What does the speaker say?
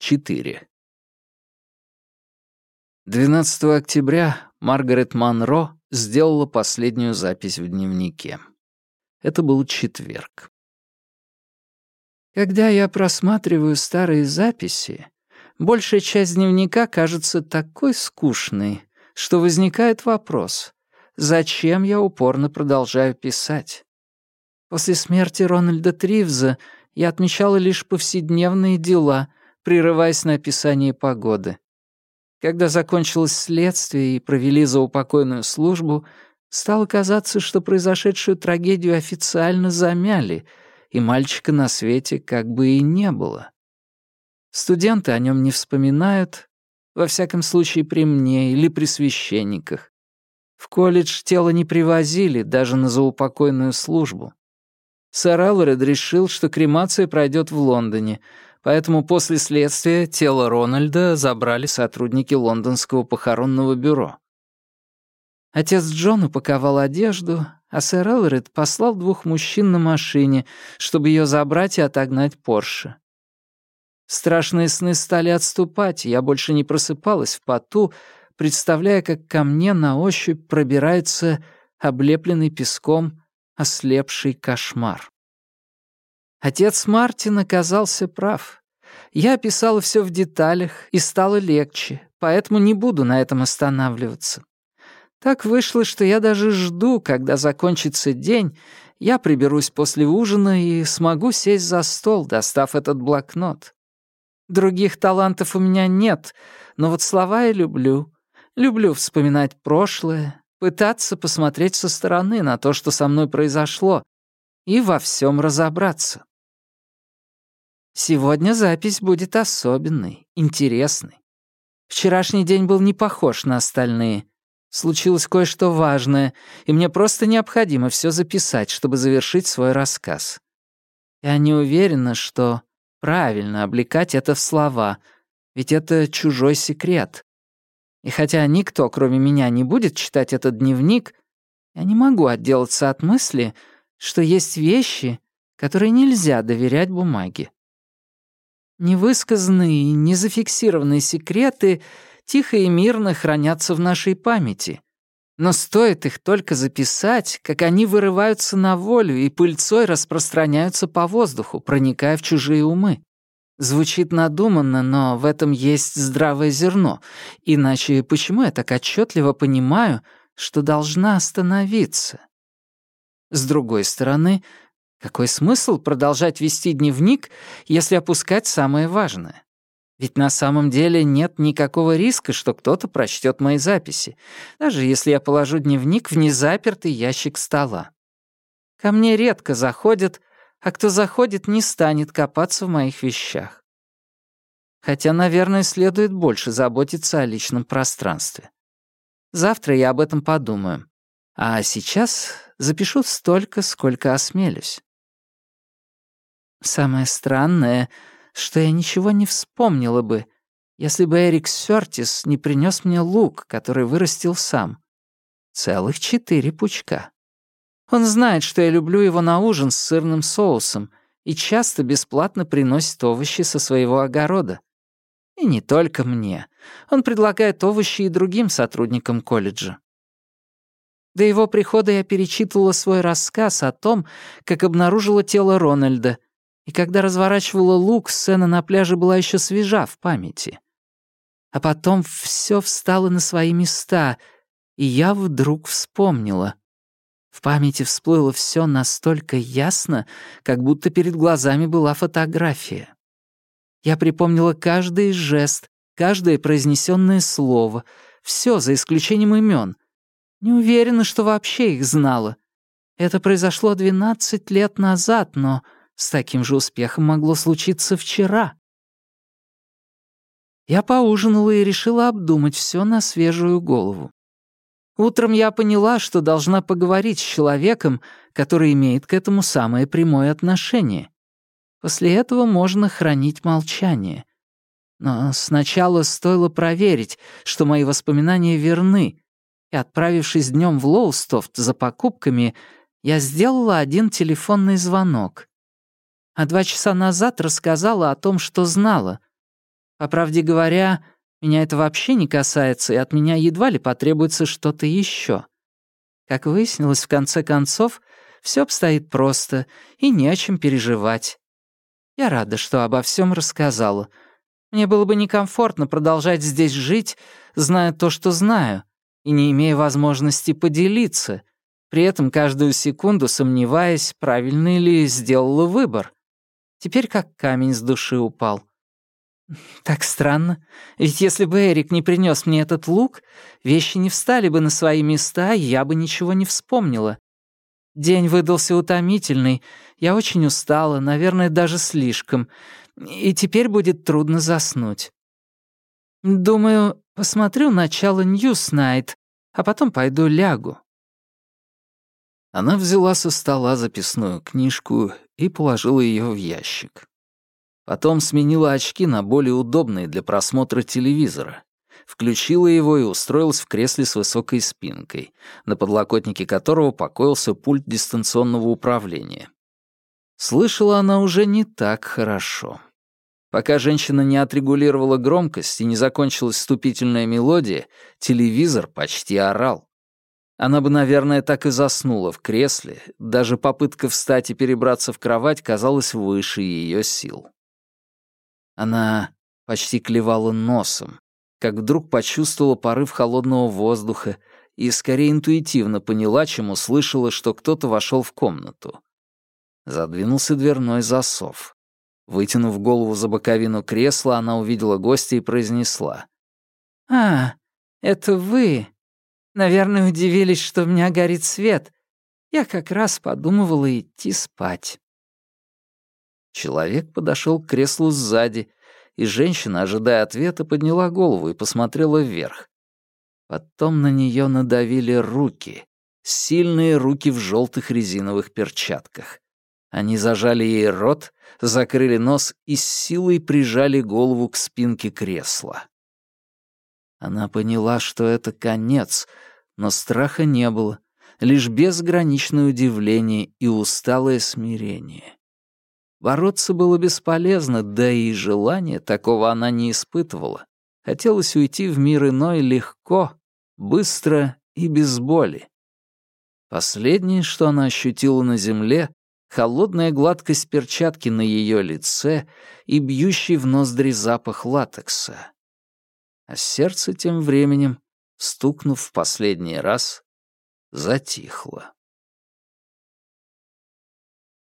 4. 12 октября Маргарет Монро сделала последнюю запись в дневнике. Это был четверг. Когда я просматриваю старые записи, большая часть дневника кажется такой скучной, что возникает вопрос, зачем я упорно продолжаю писать? После смерти Рональда Тривза я отмечала лишь повседневные дела, прерываясь на описание погоды. Когда закончилось следствие и провели заупокойную службу, стало казаться, что произошедшую трагедию официально замяли, и мальчика на свете как бы и не было. Студенты о нем не вспоминают, во всяком случае при мне или при священниках. В колледж тело не привозили даже на заупокойную службу. Сэр Элред решил, что кремация пройдет в Лондоне, поэтому после следствия тело Рональда забрали сотрудники лондонского похоронного бюро. Отец Джон упаковал одежду, а сэр Элред послал двух мужчин на машине, чтобы ее забрать и отогнать Порше. Страшные сны стали отступать, и я больше не просыпалась в поту, представляя, как ко мне на ощупь пробирается облепленный песком ослепший кошмар. Отец Мартин оказался прав. Я описала все в деталях и стало легче, поэтому не буду на этом останавливаться. Так вышло, что я даже жду, когда закончится день, я приберусь после ужина и смогу сесть за стол, достав этот блокнот. Других талантов у меня нет, но вот слова я люблю. Люблю вспоминать прошлое, пытаться посмотреть со стороны на то, что со мной произошло, и во всем разобраться. Сегодня запись будет особенной, интересной. Вчерашний день был не похож на остальные. Случилось кое-что важное, и мне просто необходимо все записать, чтобы завершить свой рассказ. Я не уверена, что правильно облекать это в слова, ведь это чужой секрет. И хотя никто, кроме меня, не будет читать этот дневник, я не могу отделаться от мысли, что есть вещи, которые нельзя доверять бумаге. Невысказанные и незафиксированные секреты тихо и мирно хранятся в нашей памяти. Но стоит их только записать, как они вырываются на волю и пыльцой распространяются по воздуху, проникая в чужие умы. Звучит надуманно, но в этом есть здравое зерно. Иначе почему я так отчетливо понимаю, что должна остановиться? С другой стороны, какой смысл продолжать вести дневник, если опускать самое важное? Ведь на самом деле нет никакого риска, что кто-то прочтет мои записи, даже если я положу дневник в незапертый ящик стола. Ко мне редко заходят а кто заходит, не станет копаться в моих вещах. Хотя, наверное, следует больше заботиться о личном пространстве. Завтра я об этом подумаю. А сейчас запишу столько, сколько осмелюсь. Самое странное, что я ничего не вспомнила бы, если бы Эрик Сёртис не принес мне лук, который вырастил сам. Целых четыре пучка. Он знает, что я люблю его на ужин с сырным соусом и часто бесплатно приносит овощи со своего огорода. И не только мне. Он предлагает овощи и другим сотрудникам колледжа. До его прихода я перечитывала свой рассказ о том, как обнаружила тело Рональда, и когда разворачивала лук, сцена на пляже была еще свежа в памяти. А потом все встало на свои места, и я вдруг вспомнила. В памяти всплыло все настолько ясно, как будто перед глазами была фотография. Я припомнила каждый жест, каждое произнесенное слово, все за исключением имен. Не уверена, что вообще их знала. Это произошло 12 лет назад, но с таким же успехом могло случиться вчера. Я поужинала и решила обдумать все на свежую голову. Утром я поняла, что должна поговорить с человеком, который имеет к этому самое прямое отношение. После этого можно хранить молчание. Но сначала стоило проверить, что мои воспоминания верны, и, отправившись днем в Лоустофт за покупками, я сделала один телефонный звонок. А два часа назад рассказала о том, что знала. По правде говоря, меня это вообще не касается, и от меня едва ли потребуется что-то еще. Как выяснилось, в конце концов, все обстоит просто, и не о чем переживать. Я рада, что обо всем рассказала. Мне было бы некомфортно продолжать здесь жить, зная то, что знаю, и не имея возможности поделиться, при этом каждую секунду сомневаясь, правильный ли сделала выбор. Теперь как камень с души упал. Так странно, ведь если бы Эрик не принес мне этот лук, вещи не встали бы на свои места, и я бы ничего не вспомнила. День выдался утомительный, я очень устала, наверное, даже слишком, и теперь будет трудно заснуть. Думаю, посмотрю начало Newsnight, а потом пойду лягу. Она взяла со стола записную книжку и положила ее в ящик. Потом сменила очки на более удобные для просмотра телевизора, включила его и устроилась в кресле с высокой спинкой, на подлокотнике которого покоился пульт дистанционного управления. Слышала она уже не так хорошо. Пока женщина не отрегулировала громкость и не закончилась вступительная мелодия, телевизор почти орал. Она бы, наверное, так и заснула в кресле, даже попытка встать и перебраться в кровать казалась выше ее сил. Она почти клевала носом, как вдруг почувствовала порыв холодного воздуха и скорее интуитивно поняла, чем услышала, что кто-то вошел в комнату. Задвинулся дверной засов. Вытянув голову за боковину кресла, она увидела гостя и произнесла. «А, это вы. Наверное, удивились, что у меня горит свет. Я как раз подумывала идти спать». Человек подошел к креслу сзади, и женщина, ожидая ответа, подняла голову и посмотрела вверх. Потом на нее надавили руки, сильные руки в желтых резиновых перчатках. Они зажали ей рот, закрыли нос и с силой прижали голову к спинке кресла. Она поняла, что это конец, но страха не было, лишь безграничное удивление и усталое смирение. Бороться было бесполезно, да и желания такого она не испытывала. Хотелось уйти в мир иной легко, быстро и без боли. Последнее, что она ощутила на земле, холодная гладкость перчатки на ее лице и бьющий в ноздри запах латекса. А сердце тем временем, стукнув в последний раз, затихло.